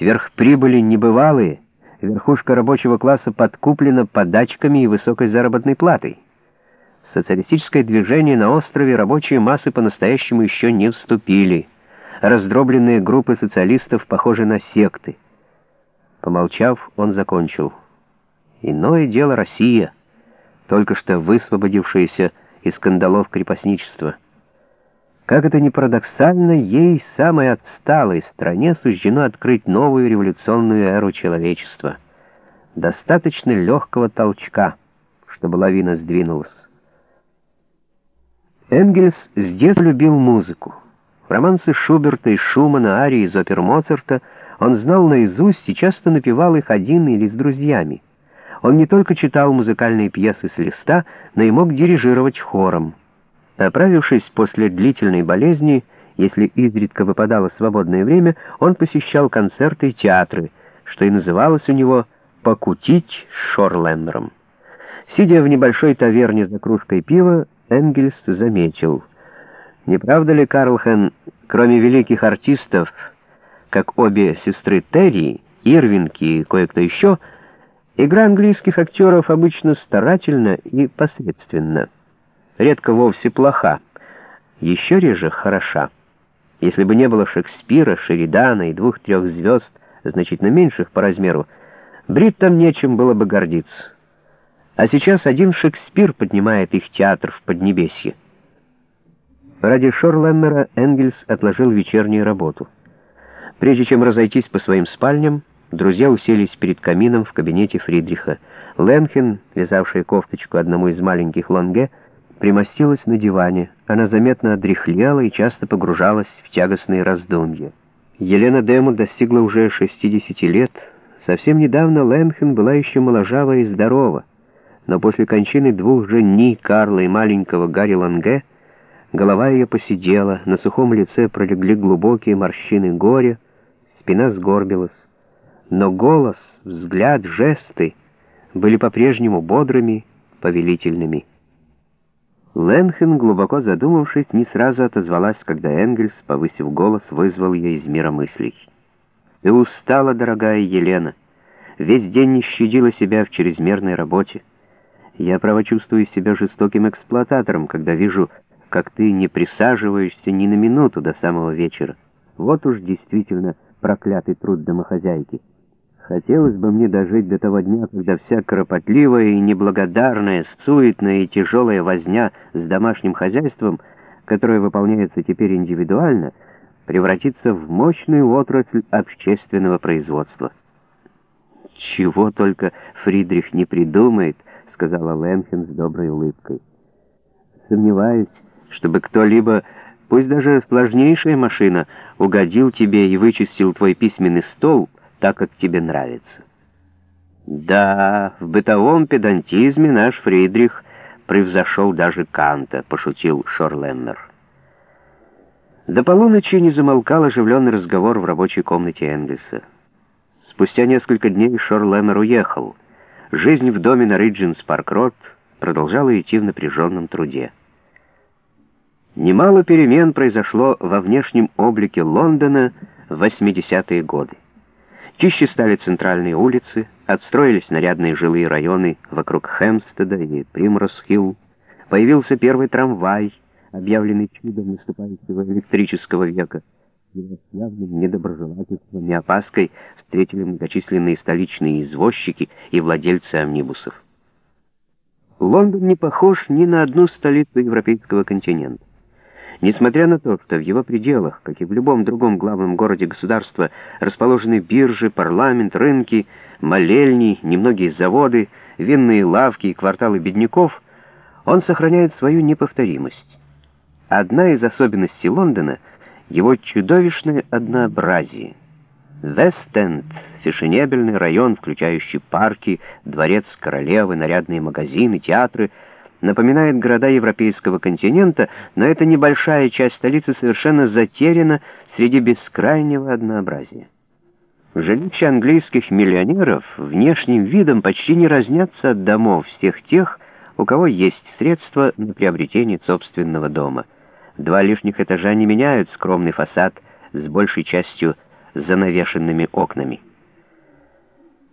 Сверхприбыли небывалые, верхушка рабочего класса подкуплена подачками и высокой заработной платой. Социалистическое движение на острове рабочие массы по-настоящему еще не вступили. Раздробленные группы социалистов похожи на секты. Помолчав, он закончил. Иное дело Россия, только что высвободившаяся из скандалов крепостничества. Как это ни парадоксально, ей, самой отсталой стране, суждено открыть новую революционную эру человечества. Достаточно легкого толчка, чтобы лавина сдвинулась. Энгельс с детства любил музыку. Романсы Шуберта и Шумана, арии из опер Моцарта он знал наизусть и часто напевал их один или с друзьями. Он не только читал музыкальные пьесы с листа, но и мог дирижировать хором. Оправившись после длительной болезни, если изредка выпадало свободное время, он посещал концерты и театры, что и называлось у него «покутить Шорлендером». Сидя в небольшой таверне за кружкой пива, Энгельс заметил, не правда ли, Карлхен, кроме великих артистов, как обе сестры Терри, Ирвинки и кое-кто еще, игра английских актеров обычно старательна и посредственна редко вовсе плоха, еще реже хороша. Если бы не было Шекспира, Шеридана и двух-трех звезд, значительно меньших по размеру, Бриттам нечем было бы гордиться. А сейчас один Шекспир поднимает их театр в Поднебесье. Ради Шорлеммера Энгельс отложил вечернюю работу. Прежде чем разойтись по своим спальням, друзья уселись перед камином в кабинете Фридриха. Ленхен, вязавший кофточку одному из маленьких лонге, примостилась на диване. Она заметно одряхлела и часто погружалась в тягостные раздумья. Елена Дему достигла уже 60 лет. Совсем недавно Ленхен была еще моложава и здорова, но после кончины двух жени Карла и маленького Гарри Ланге голова ее посидела, на сухом лице пролегли глубокие морщины горя, спина сгорбилась. Но голос, взгляд, жесты были по-прежнему бодрыми, повелительными. Ленхен, глубоко задумавшись, не сразу отозвалась, когда Энгельс, повысив голос, вызвал ее из мира мыслей. «Ты устала, дорогая Елена. Весь день не щадила себя в чрезмерной работе. Я, право, чувствую себя жестоким эксплуататором, когда вижу, как ты не присаживаешься ни на минуту до самого вечера. Вот уж действительно проклятый труд домохозяйки». Хотелось бы мне дожить до того дня, когда вся кропотливая и неблагодарная, суетная и тяжелая возня с домашним хозяйством, которая выполняется теперь индивидуально, превратится в мощную отрасль общественного производства. «Чего только Фридрих не придумает», — сказала Ленхен с доброй улыбкой. «Сомневаюсь, чтобы кто-либо, пусть даже сложнейшая машина, угодил тебе и вычистил твой письменный стол», так, как тебе нравится. Да, в бытовом педантизме наш Фридрих превзошел даже Канта, пошутил Шорлеммер. До полуночи не замолкал оживленный разговор в рабочей комнате Энгельса. Спустя несколько дней Шорлеммер уехал. Жизнь в доме на Риджентс-Парк-Роуд продолжала идти в напряженном труде. Немало перемен произошло во внешнем облике Лондона в 80-е годы. Чище стали центральные улицы, отстроились нарядные жилые районы вокруг Хэмстеда и Примрос-Хилл. Появился первый трамвай, объявленный чудом наступающего электрического века. Его с явным недоброжелательством и опаской встретили многочисленные столичные извозчики и владельцы амнибусов. Лондон не похож ни на одну столицу европейского континента. Несмотря на то, что в его пределах, как и в любом другом главном городе государства, расположены биржи, парламент, рынки, молельни, немногие заводы, винные лавки и кварталы бедняков, он сохраняет свою неповторимость. Одна из особенностей Лондона — его чудовищное однообразие. Вест-Энд — фешенебельный район, включающий парки, дворец королевы, нарядные магазины, театры — напоминает города европейского континента, но эта небольшая часть столицы совершенно затеряна среди бескрайнего однообразия. Жилища английских миллионеров внешним видом почти не разнятся от домов всех тех, у кого есть средства на приобретение собственного дома. Два лишних этажа не меняют скромный фасад с большей частью занавешенными окнами.